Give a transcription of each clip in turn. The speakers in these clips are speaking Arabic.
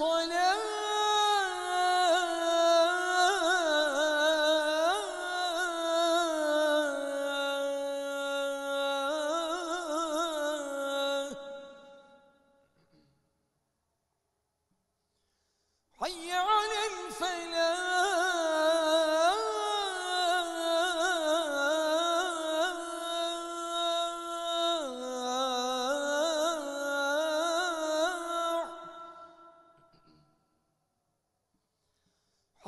الصلاة حي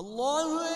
الله